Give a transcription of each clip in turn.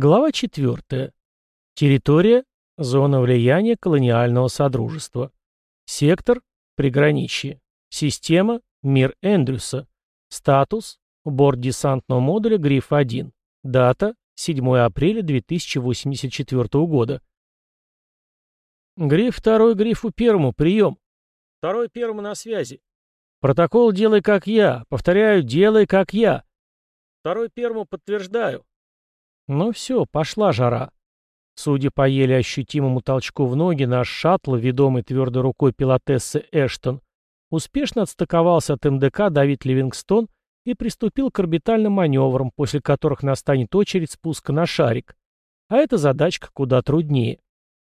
Глава 4. Территория – зона влияния колониального содружества. Сектор – приграничье. Система – мир Эндрюса. Статус – борт десантного модуля Гриф-1. Дата – 7 апреля 2084 года. Гриф второй, Грифу первому, прием. Второй первому на связи. Протокол «Делай как я». Повторяю, «Делай как я». Второй первому подтверждаю. Ну все, пошла жара. Судя по еле ощутимому толчку в ноги, наш шаттл, ведомый твердой рукой пилотессы Эштон, успешно отстыковался от МДК Давид Ливингстон и приступил к орбитальным маневрам, после которых настанет очередь спуска на шарик. А эта задачка куда труднее.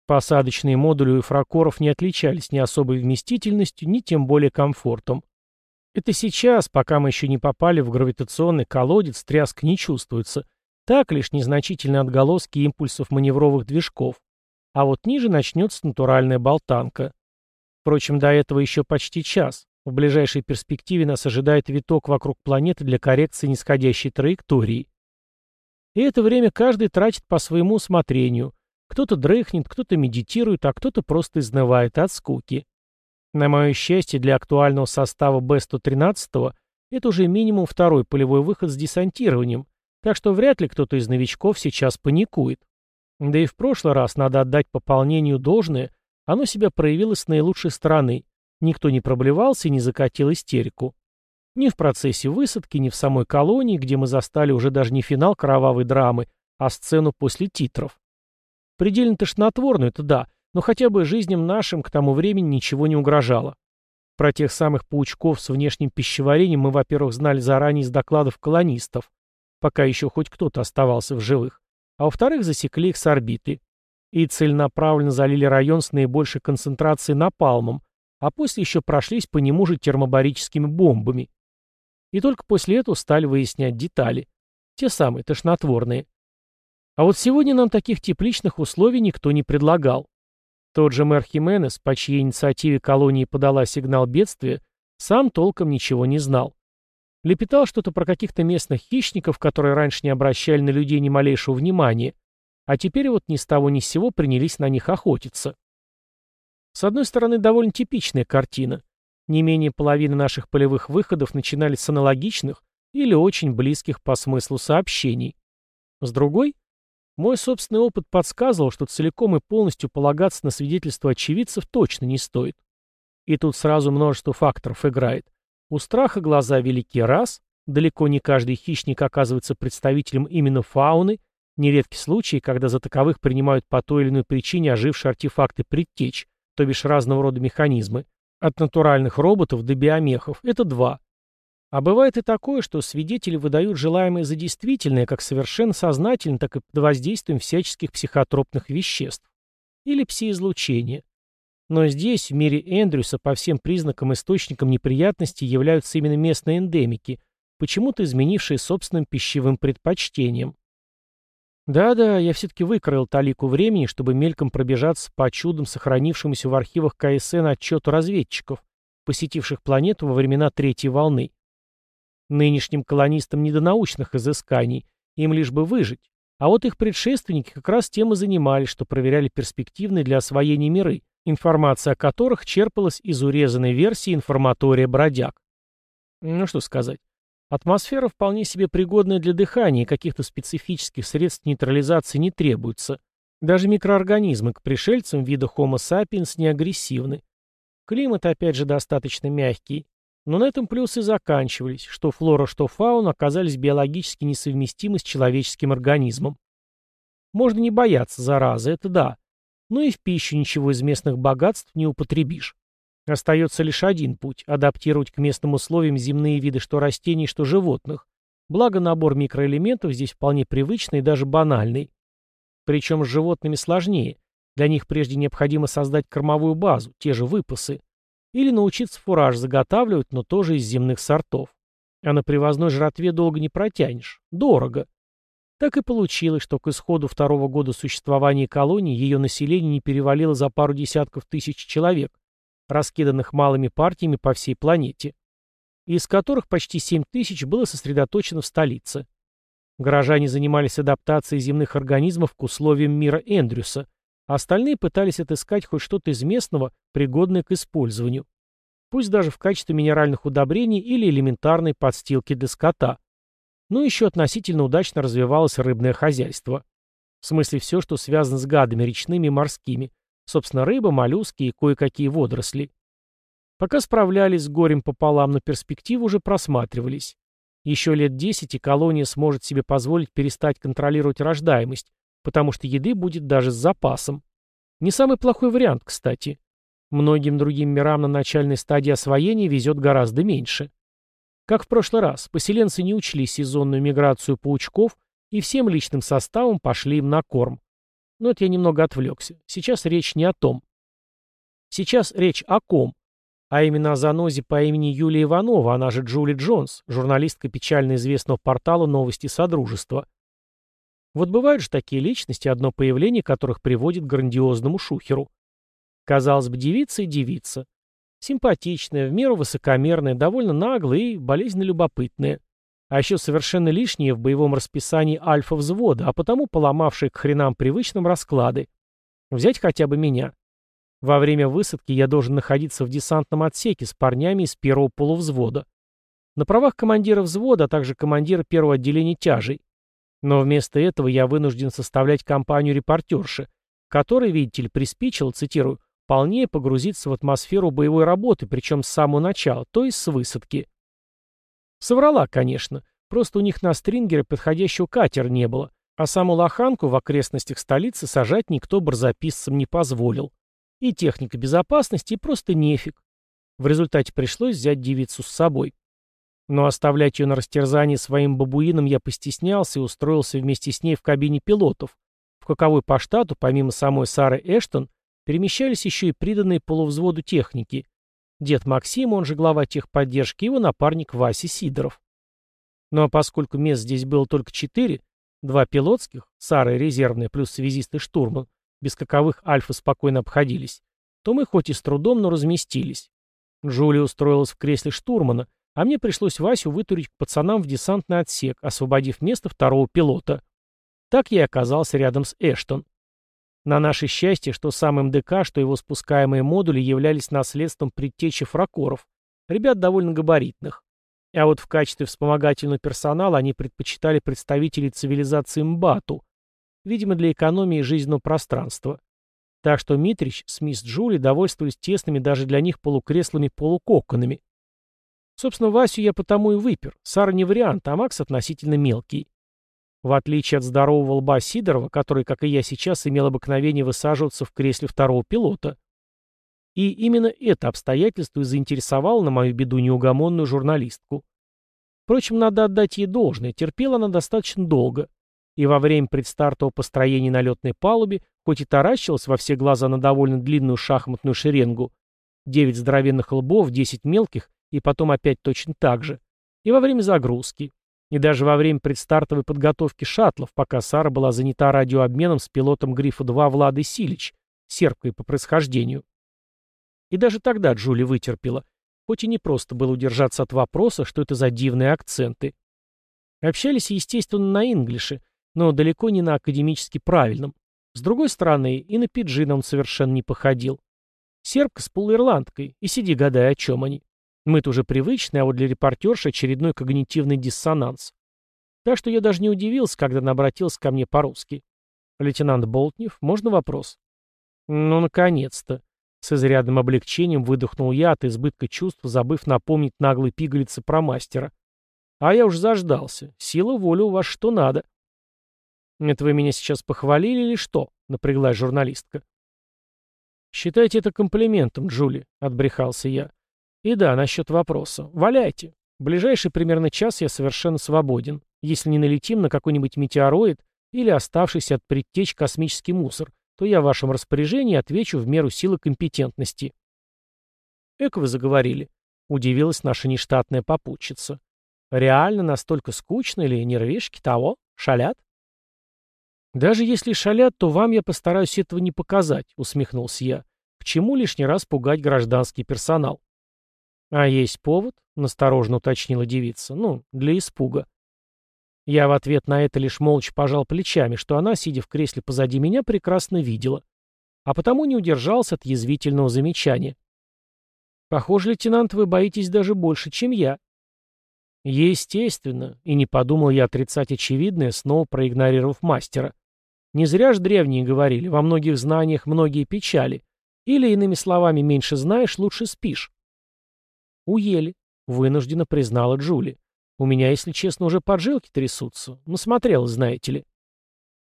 Посадочные модули у эфракоров не отличались ни особой вместительностью, ни тем более комфортом. Это сейчас, пока мы еще не попали в гравитационный колодец, тряск не чувствуется – так лишь незначительные отголоски импульсов маневровых движков. А вот ниже начнется натуральная болтанка. Впрочем, до этого еще почти час. В ближайшей перспективе нас ожидает виток вокруг планеты для коррекции нисходящей траектории. И это время каждый тратит по своему усмотрению. Кто-то дрыхнет, кто-то медитирует, а кто-то просто изнывает от скуки. На мое счастье, для актуального состава Б-113 это уже минимум второй полевой выход с десантированием, так что вряд ли кто-то из новичков сейчас паникует. Да и в прошлый раз надо отдать пополнению должное, оно себя проявило с наилучшей стороны. Никто не проблевался и не закатил истерику. Ни в процессе высадки, ни в самой колонии, где мы застали уже даже не финал кровавой драмы, а сцену после титров. Предельно тошнотворно, это да, но хотя бы жизням нашим к тому времени ничего не угрожало. Про тех самых паучков с внешним пищеварением мы, во-первых, знали заранее из докладов колонистов, пока еще хоть кто-то оставался в живых, а во-вторых, засекли их с орбиты. И целенаправленно залили район с наибольшей концентрацией напалмом, а после еще прошлись по нему же термобарическими бомбами. И только после этого стали выяснять детали. Те самые, тошнотворные. А вот сегодня нам таких тепличных условий никто не предлагал. Тот же мэр Хименес, по чьей инициативе колонии подала сигнал бедствия, сам толком ничего не знал. Лепетал что-то про каких-то местных хищников, которые раньше не обращали на людей ни малейшего внимания, а теперь вот ни с того ни с сего принялись на них охотиться. С одной стороны, довольно типичная картина. Не менее половины наших полевых выходов начинались с аналогичных или очень близких по смыслу сообщений. С другой, мой собственный опыт подсказывал, что целиком и полностью полагаться на свидетельства очевидцев точно не стоит. И тут сразу множество факторов играет. У страха глаза велики раз, далеко не каждый хищник оказывается представителем именно фауны, нередки случаи, когда за таковых принимают по той или иной причине ожившие артефакты предтеч, то бишь разного рода механизмы, от натуральных роботов до биомехов, это два. А бывает и такое, что свидетели выдают желаемое за действительное, как совершенно сознательно, так и под воздействием всяческих психотропных веществ. Или псиизлучения. Но здесь, в мире Эндрюса, по всем признакам источником неприятностей являются именно местные эндемики, почему-то изменившие собственным пищевым предпочтениям. Да-да, я все-таки выкроил талику времени, чтобы мельком пробежаться по чудам, сохранившемуся в архивах КСН отчету разведчиков, посетивших планету во времена Третьей волны. Нынешним колонистам не до научных изысканий, им лишь бы выжить. А вот их предшественники как раз тем и занимались, что проверяли перспективные для освоения миры, информация о которых черпалась из урезанной версии информатория бродяг. Ну что сказать. Атмосфера вполне себе пригодная для дыхания, каких-то специфических средств нейтрализации не требуется. Даже микроорганизмы к пришельцам вида Homo sapiens не агрессивны. Климат, опять же, достаточно мягкий. Но на этом плюсы заканчивались, что флора, что фауна оказались биологически несовместимы с человеческим организмом. Можно не бояться заразы, это да но и в пищу ничего из местных богатств не употребишь. Остается лишь один путь – адаптировать к местным условиям земные виды что растений, что животных. Благо набор микроэлементов здесь вполне привычный и даже банальный. Причем с животными сложнее. Для них прежде необходимо создать кормовую базу, те же выпасы. Или научиться фураж заготавливать, но тоже из земных сортов. А на привозной жратве долго не протянешь. Дорого. Так и получилось, что к исходу второго года существования колонии ее население не перевалило за пару десятков тысяч человек, раскиданных малыми партиями по всей планете, из которых почти 7 тысяч было сосредоточено в столице. Горожане занимались адаптацией земных организмов к условиям мира Эндрюса, остальные пытались отыскать хоть что-то из местного, пригодное к использованию. Пусть даже в качестве минеральных удобрений или элементарной подстилки для скота. Ну еще относительно удачно развивалось рыбное хозяйство. В смысле все, что связано с гадами речными и морскими. Собственно, рыба, моллюски и кое-какие водоросли. Пока справлялись с горем пополам, но перспективы уже просматривались. Еще лет десять и колония сможет себе позволить перестать контролировать рождаемость, потому что еды будет даже с запасом. Не самый плохой вариант, кстати. Многим другим мирам на начальной стадии освоения везет гораздо меньше. Как в прошлый раз, поселенцы не учли сезонную миграцию паучков и всем личным составом пошли им на корм. Но это я немного отвлекся. Сейчас речь не о том. Сейчас речь о ком? А именно о занозе по имени Юлия Иванова, она же Джули Джонс, журналистка печально известного портала «Новости Содружества». Вот бывают же такие личности, одно появление которых приводит к грандиозному шухеру. Казалось бы, девица и девица. Симпатичная, в меру высокомерная, довольно наглая и болезненно любопытная. А еще совершенно лишние в боевом расписании альфа-взвода, а потому поломавшие к хренам привычным расклады. Взять хотя бы меня. Во время высадки я должен находиться в десантном отсеке с парнями из первого полувзвода. На правах командира взвода, а также командира первого отделения тяжей. Но вместо этого я вынужден составлять компанию репортерши, которой, видите ли, приспичило, цитирую, вполне погрузиться в атмосферу боевой работы, причем с самого начала, то есть с высадки. Соврала, конечно, просто у них на стрингере подходящего катера не было, а саму лоханку в окрестностях столицы сажать никто барзаписцам не позволил. И техника безопасности, и просто нефиг. В результате пришлось взять девицу с собой. Но оставлять ее на растерзании своим бабуином я постеснялся и устроился вместе с ней в кабине пилотов, в каковой по штату, помимо самой Сары Эштон, перемещались еще и приданные полувзводу техники. Дед Максим, он же глава техподдержки, его напарник Вася Сидоров. Ну а поскольку мест здесь было только четыре, два пилотских, Сара и резервная, плюс связист и штурман, без каковых альфа спокойно обходились, то мы хоть и с трудом, но разместились. Джулия устроилась в кресле штурмана, а мне пришлось Васю вытурить к пацанам в десантный отсек, освободив место второго пилота. Так я и оказался рядом с Эштон. На наше счастье, что сам МДК, что его спускаемые модули являлись наследством предтечи фракоров, ребят довольно габаритных. А вот в качестве вспомогательного персонала они предпочитали представителей цивилизации Мбату, видимо, для экономии жизненного пространства. Так что Митрич с мисс Джули довольствовались тесными даже для них полукреслами-полукоконами. Собственно, Васю я потому и выпер. Сара не вариант, а Макс относительно мелкий. В отличие от здорового лба Сидорова, который, как и я сейчас, имел обыкновение высаживаться в кресле второго пилота. И именно это обстоятельство и заинтересовало на мою беду неугомонную журналистку. Впрочем, надо отдать ей должное, терпела она достаточно долго. И во время предстартового построения на летной палубе, хоть и таращилась во все глаза на довольно длинную шахматную шеренгу, девять здоровенных лбов, десять мелких, и потом опять точно так же, и во время загрузки, и даже во время предстартовой подготовки шаттлов, пока Сара была занята радиообменом с пилотом Грифа-2 Владой Силич, сербкой по происхождению. И даже тогда Джули вытерпела, хоть и не просто было удержаться от вопроса, что это за дивные акценты. Общались, естественно, на инглише, но далеко не на академически правильном. С другой стороны, и на пиджина он совершенно не походил. Сербка с полуирландкой, и сиди гадай, о чем они. Мы-то уже привычны, а вот для репортерши очередной когнитивный диссонанс. Так что я даже не удивился, когда она обратилась ко мне по-русски. «Лейтенант Болтнев, можно вопрос?» «Ну, наконец-то!» С изрядным облегчением выдохнул я от избытка чувств, забыв напомнить наглой пигалице про мастера. «А я уж заждался. Сила воли у вас что надо». «Это вы меня сейчас похвалили или что?» — напряглась журналистка. «Считайте это комплиментом, Джули», — отбрехался я. И да, насчет вопроса. Валяйте. В ближайший примерно час я совершенно свободен. Если не налетим на какой-нибудь метеороид или оставшийся от предтеч космический мусор, то я в вашем распоряжении отвечу в меру силы компетентности. Эк вы заговорили. Удивилась наша нештатная попутчица. Реально настолько скучно или нервишки того? Шалят? Даже если шалят, то вам я постараюсь этого не показать, усмехнулся я. К чему лишний раз пугать гражданский персонал? «А есть повод?» — насторожно уточнила девица. «Ну, для испуга». Я в ответ на это лишь молча пожал плечами, что она, сидя в кресле позади меня, прекрасно видела. А потому не удержался от язвительного замечания. «Похоже, лейтенант, вы боитесь даже больше, чем я». Естественно, и не подумал я отрицать очевидное, снова проигнорировав мастера. Не зря ж древние говорили, во многих знаниях многие печали. Или, иными словами, меньше знаешь, лучше спишь. Уели, вынужденно признала Джули. У меня, если честно, уже поджилки трясутся. Насмотрел, знаете ли.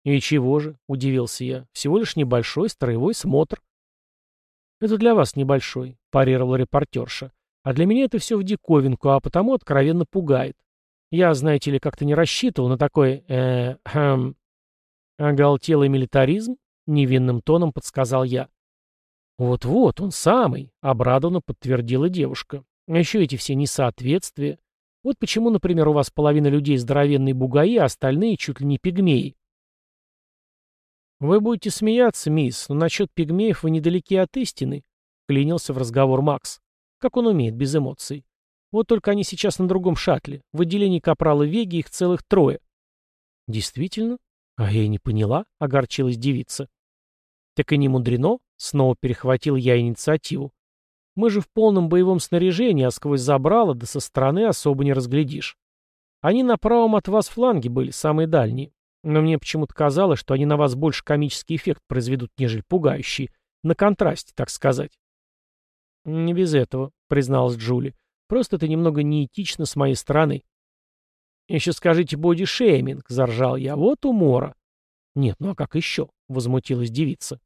И чего же, удивился я. Всего лишь небольшой строевой смотр. Это для вас небольшой, парировала репортерша. А для меня это все в диковинку, а потому откровенно пугает. Я, знаете ли, как-то не рассчитывал на такой, э, хм, оголтелый милитаризм, невинным тоном подсказал я. Вот-вот, он самый, обрадованно подтвердила девушка. А еще эти все несоответствия. Вот почему, например, у вас половина людей здоровенные бугаи, а остальные чуть ли не пигмеи. Вы будете смеяться, мисс, но насчет пигмеев вы недалеки от истины, клинился в разговор Макс. Как он умеет, без эмоций. Вот только они сейчас на другом шаттле. В отделении капрала Веги их целых трое. Действительно? А я и не поняла, огорчилась девица. Так и не мудрено, снова перехватил я инициативу. Мы же в полном боевом снаряжении, а сквозь забрало, да со стороны особо не разглядишь. Они на правом от вас фланге были, самые дальние. Но мне почему-то казалось, что они на вас больше комический эффект произведут, нежели пугающий. На контрасте, так сказать. «Не без этого», — призналась Джули. «Просто это немного неэтично с моей стороны». «Еще скажите боди-шейминг», — заржал я. «Вот умора». «Нет, ну а как еще?» — возмутилась девица.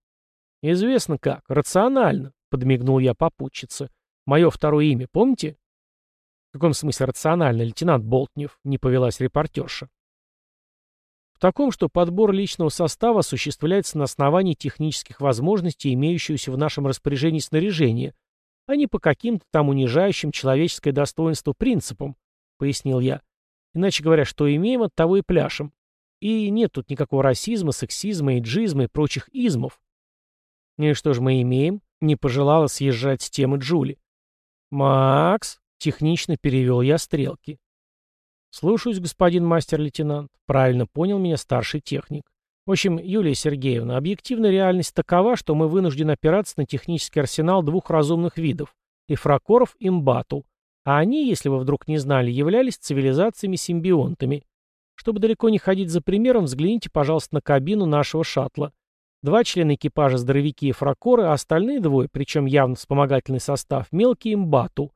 «Известно как. Рационально. — подмигнул я попутчице. «Мое второе имя, помните?» «В каком смысле рационально, лейтенант Болтнев?» — не повелась репортерша. В таком, что подбор личного состава осуществляется на основании технических возможностей, имеющегося в нашем распоряжении снаряжения, а не по каким-то там унижающим человеческое достоинство принципам, — пояснил я. Иначе говоря, что имеем, от того и пляшем. И нет тут никакого расизма, сексизма, эйджизма и прочих измов. И что же мы имеем? Не пожелала съезжать с темы Джули. «Макс!» — технично перевел я стрелки. «Слушаюсь, господин мастер-лейтенант. Правильно понял меня старший техник. В общем, Юлия Сергеевна, объективная реальность такова, что мы вынуждены опираться на технический арсенал двух разумных видов — эфракоров и мбату. А они, если вы вдруг не знали, являлись цивилизациями-симбионтами. Чтобы далеко не ходить за примером, взгляните, пожалуйста, на кабину нашего шаттла. Два члена экипажа здоровяки и фракоры, а остальные двое, причем явно вспомогательный состав, мелкие имбату.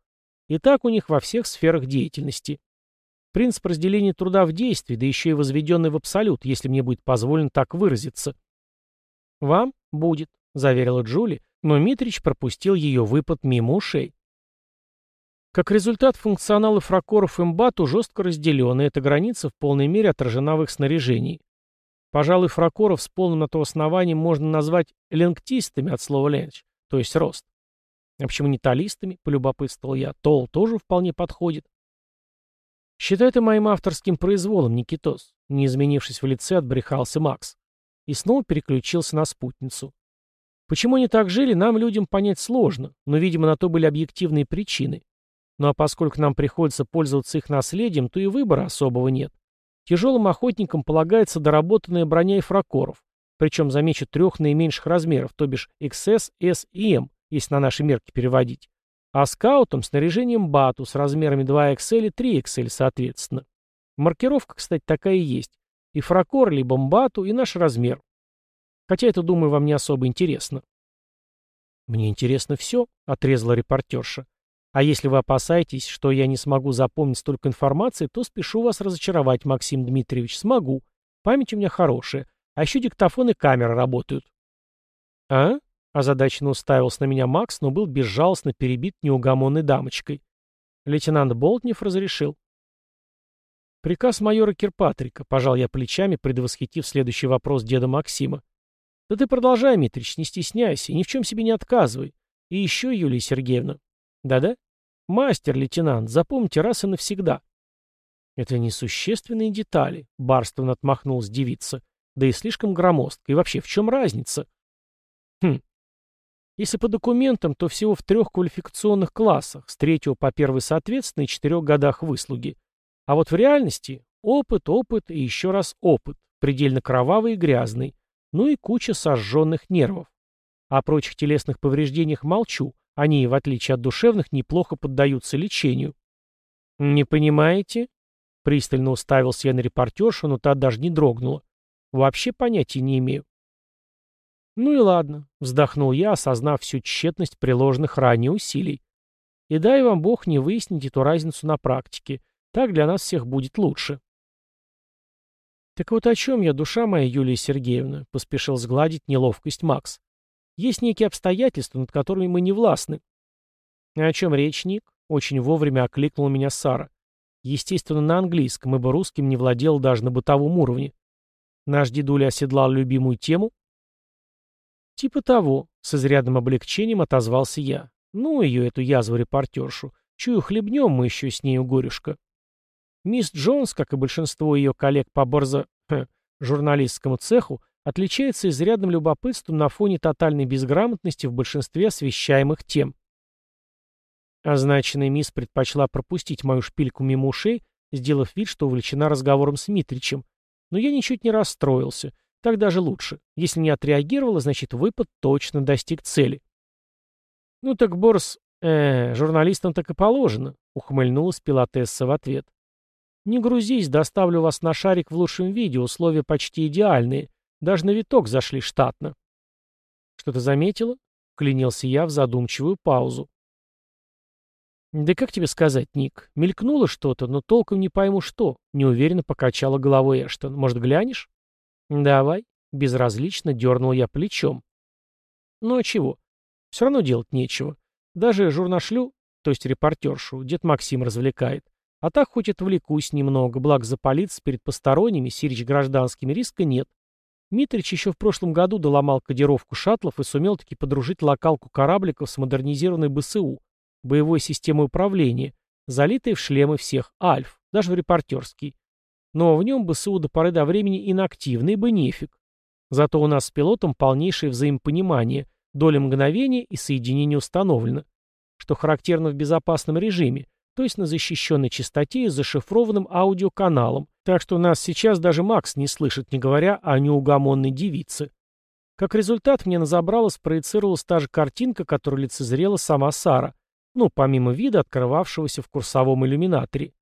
И так у них во всех сферах деятельности. Принцип разделения труда в действии, да еще и возведенный в абсолют, если мне будет позволено так выразиться. «Вам будет», — заверила Джули, но Митрич пропустил ее выпад мимо ушей. Как результат, функционалы фракоров имбату жестко разделены, эта граница в полной мере отражена в их снаряжении. Пожалуй, фракоров с полным на то основанием можно назвать ленгтистами от слова ленч, то есть рост. А почему не талистами, полюбопытствовал я. Тол тоже вполне подходит. Считай это моим авторским произволом, Никитос. Не изменившись в лице, отбрехался Макс. И снова переключился на спутницу. Почему они так жили, нам, людям, понять сложно, но, видимо, на то были объективные причины. Ну а поскольку нам приходится пользоваться их наследием, то и выбора особого нет. Тяжелым охотникам полагается доработанная броня и фракоров, причем, замечу, трех наименьших размеров, то бишь XS, S и M, если на наши мерки переводить. А скаутам снаряжением БАТу с размерами 2XL и 3XL, соответственно. Маркировка, кстати, такая и есть. И фракор, либо МБАТу, и наш размер. Хотя это, думаю, вам не особо интересно. «Мне интересно все», — отрезала репортерша. А если вы опасаетесь, что я не смогу запомнить столько информации, то спешу вас разочаровать, Максим Дмитриевич. Смогу. Память у меня хорошая. А еще диктофон и камера работают. А? Озадаченно уставился на меня Макс, но был безжалостно перебит неугомонной дамочкой. Лейтенант Болтнев разрешил. Приказ майора Кирпатрика, пожал я плечами, предвосхитив следующий вопрос деда Максима. Да ты продолжай, Митрич, не стесняйся, ни в чем себе не отказывай. И еще, Юлия Сергеевна. Да-да? «Мастер-лейтенант, запомните раз и навсегда». «Это несущественные детали», — барственно отмахнулась девица. «Да и слишком громоздко. И вообще, в чем разница?» «Хм. Если по документам, то всего в трех квалификационных классах, с третьего по первый соответственно и четырех годах выслуги. А вот в реальности, Опыт, опыт и еще раз опыт, предельно кровавый и грязный, ну и куча сожженных нервов. О прочих телесных повреждениях молчу, они, в отличие от душевных, неплохо поддаются лечению. «Не понимаете?» Пристально уставился я на репортершу, но та даже не дрогнула. «Вообще понятия не имею». «Ну и ладно», — вздохнул я, осознав всю тщетность приложенных ранее усилий. «И дай вам Бог не выяснить эту разницу на практике. Так для нас всех будет лучше». «Так вот о чем я, душа моя, Юлия Сергеевна?» — поспешил сгладить неловкость Макс. «Есть некие обстоятельства, над которыми мы не властны». «О чем речь, Ник?» — очень вовремя окликнула меня Сара. Естественно, на английском, ибо русским не владел даже на бытовом уровне. Наш дедуля оседлал любимую тему? Типа того, с изрядным облегчением отозвался я. Ну ее, эту язву-репортершу. Чую, хлебнем мы еще с нею горюшка. Мисс Джонс, как и большинство ее коллег по борзо... Хм, журналистскому цеху, отличается изрядным любопытством на фоне тотальной безграмотности в большинстве освещаемых тем. Означенная мисс предпочла пропустить мою шпильку мимо ушей, сделав вид, что увлечена разговором с Митричем. Но я ничуть не расстроился. Так даже лучше. Если не отреагировала, значит выпад точно достиг цели. «Ну так, Борс, э, журналистам так и положено», — ухмыльнулась пилотесса в ответ. «Не грузись, доставлю вас на шарик в лучшем виде, условия почти идеальные. Даже на виток зашли штатно». «Что-то заметила?» — клянился я в задумчивую паузу. «Да как тебе сказать, Ник? Мелькнуло что-то, но толком не пойму что», — неуверенно покачала головой Эштон. «Может, глянешь?» «Давай», — безразлично дернул я плечом. «Ну а чего? Все равно делать нечего. Даже журнашлю, то есть репортершу, дед Максим развлекает. А так хоть отвлекусь немного, благо за полицией перед посторонними, сирич гражданскими риска нет. Митрич еще в прошлом году доломал кодировку шаттлов и сумел таки подружить локалку корабликов с модернизированной БСУ, боевой системой управления, залитой в шлемы всех альф, даже в репортерский. Но в нем БСУ до поры до времени инактивный бы нефиг. Зато у нас с пилотом полнейшее взаимопонимание, доля мгновения и соединение установлено, что характерно в безопасном режиме, то есть на защищенной частоте и зашифрованным аудиоканалом, так что нас сейчас даже Макс не слышит, не говоря о неугомонной девице. Как результат, мне на забрало спроецировалась та же картинка, которую лицезрела сама Сара, ну, помимо вида, открывавшегося в курсовом иллюминаторе.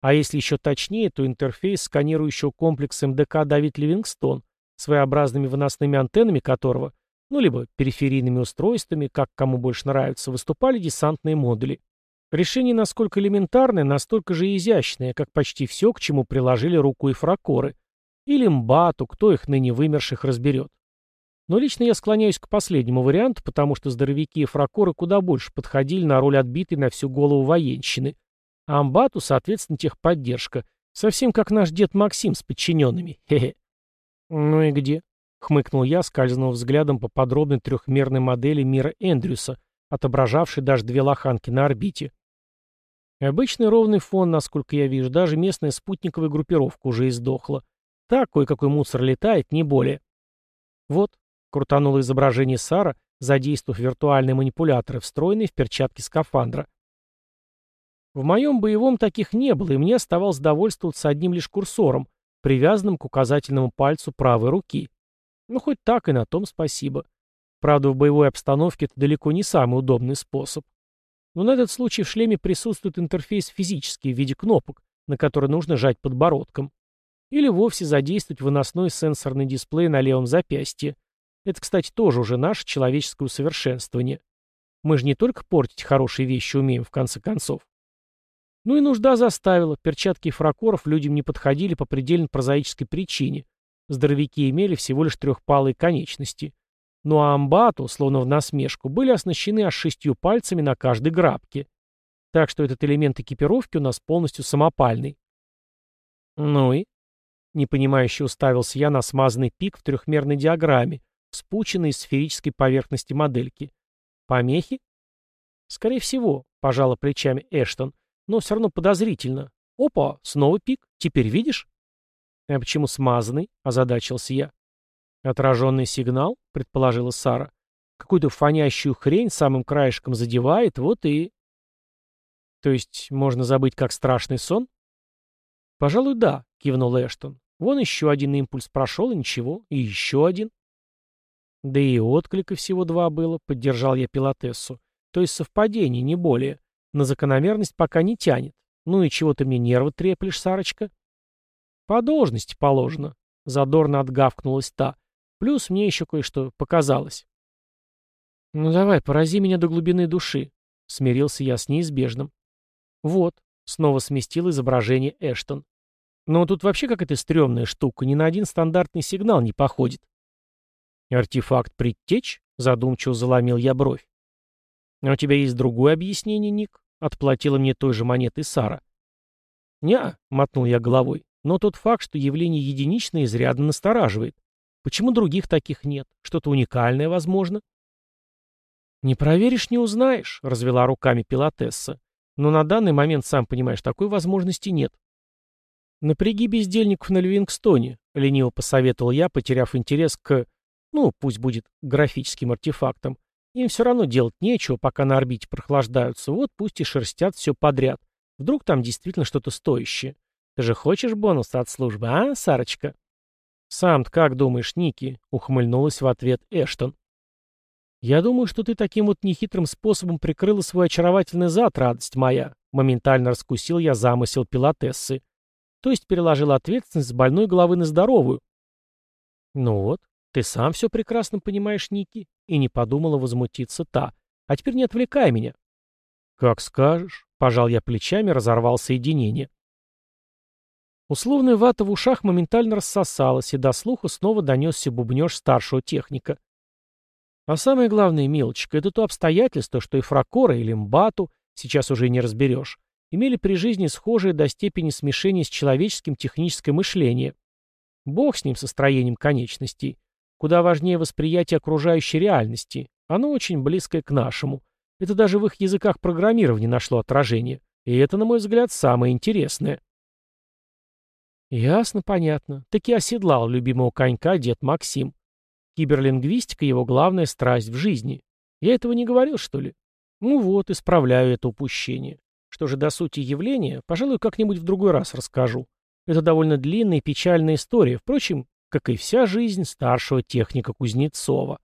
А если еще точнее, то интерфейс сканирующего комплекс МДК Давид Ливингстон, своеобразными выносными антеннами которого, ну, либо периферийными устройствами, как кому больше нравится, выступали десантные модули. Решение насколько элементарное, настолько же изящное, как почти все, к чему приложили руку и фракоры. Или мбату, кто их ныне вымерших разберет. Но лично я склоняюсь к последнему варианту, потому что здоровяки и фракоры куда больше подходили на роль отбитой на всю голову военщины. А Амбату, соответственно, техподдержка. Совсем как наш дед Максим с подчиненными. Хе-хе. «Ну и где?» — хмыкнул я, скользнув взглядом по подробной трехмерной модели мира Эндрюса, отображавшей даже две лоханки на орбите. Обычный ровный фон, насколько я вижу, даже местная спутниковая группировка уже издохла. Так, кое-какой мусор летает, не более. Вот, Крутануло изображение Сара, задействовав виртуальные манипуляторы, встроенные в перчатки скафандра. В моем боевом таких не было, и мне оставалось довольствоваться одним лишь курсором, привязанным к указательному пальцу правой руки. Ну, хоть так и на том спасибо. Правда, в боевой обстановке это далеко не самый удобный способ. Но на этот случай в шлеме присутствует интерфейс физический в виде кнопок, на которые нужно жать подбородком. Или вовсе задействовать выносной сенсорный дисплей на левом запястье, это, кстати, тоже уже наше человеческое усовершенствование. Мы же не только портить хорошие вещи умеем, в конце концов. Ну и нужда заставила. Перчатки фракоров людям не подходили по предельно прозаической причине. Здоровяки имели всего лишь трехпалые конечности. Ну а амбату, словно в насмешку, были оснащены аж шестью пальцами на каждой грабке. Так что этот элемент экипировки у нас полностью самопальный. Ну и? Непонимающе уставился я на смазанный пик в трехмерной диаграмме, спученной из сферической поверхности модельки. Помехи? Скорее всего, пожала плечами Эштон, но все равно подозрительно. Опа, снова пик, теперь видишь? А почему смазанный? Озадачился я. Отраженный сигнал, предположила Сара. Какую-то фонящую хрень самым краешком задевает, вот и... То есть можно забыть как страшный сон? «Пожалуй, да», — кивнул Эштон. «Вон еще один импульс прошел, и ничего, и еще один». «Да и отклика всего два было», — поддержал я пилотессу. «То есть совпадение, не более. На закономерность пока не тянет. Ну и чего ты мне нервы треплешь, Сарочка?» «По должности положено», — задорно отгавкнулась та. «Плюс мне еще кое-что показалось». «Ну давай, порази меня до глубины души», — смирился я с неизбежным. «Вот», — снова сместил изображение Эштон. «Но тут вообще какая-то стрёмная штука, ни на один стандартный сигнал не походит». «Артефакт предтеч?» — задумчиво заломил я бровь. «А у тебя есть другое объяснение, Ник?» — отплатила мне той же монетой Сара. «Не-а», мотнул я головой, — «но тот факт, что явление единичное, изрядно настораживает. Почему других таких нет? Что-то уникальное, возможно?» «Не проверишь, не узнаешь», — развела руками пилотесса. «Но на данный момент, сам понимаешь, такой возможности нет». «Напряги бездельников на Ливингстоне», — лениво посоветовал я, потеряв интерес к, ну, пусть будет графическим артефактам. Им все равно делать нечего, пока на орбите прохлаждаются, вот пусть и шерстят все подряд. Вдруг там действительно что-то стоящее. Ты же хочешь бонус от службы, а, Сарочка?» «Сам-то как думаешь, Ники?» — ухмыльнулась в ответ Эштон. «Я думаю, что ты таким вот нехитрым способом прикрыла свой очаровательный зад, радость моя», — моментально раскусил я замысел пилотессы. То есть переложил ответственность с больной головы на здоровую. «Ну вот, ты сам все прекрасно понимаешь, Ники», — и не подумала возмутиться та. «А теперь не отвлекай меня». «Как скажешь», — пожал я плечами, разорвал соединение. Условная вата в ушах моментально рассосалась, и до слуха снова донесся бубнеж старшего техника. А самое главное, мелочка, это то обстоятельство, что и Фракора, или Мбату, сейчас уже не разберешь, имели при жизни схожее до степени смешения с человеческим техническое мышление. Бог с ним, со строением конечностей. Куда важнее восприятие окружающей реальности. Оно очень близкое к нашему. Это даже в их языках программирования нашло отражение. И это, на мой взгляд, самое интересное. Ясно, понятно. Таки оседлал любимого конька дед Максим. Киберлингвистика — его главная страсть в жизни. Я этого не говорил, что ли? Ну вот, исправляю это упущение. Что же до сути явления, пожалуй, как-нибудь в другой раз расскажу. Это довольно длинная и печальная история, впрочем, как и вся жизнь старшего техника Кузнецова.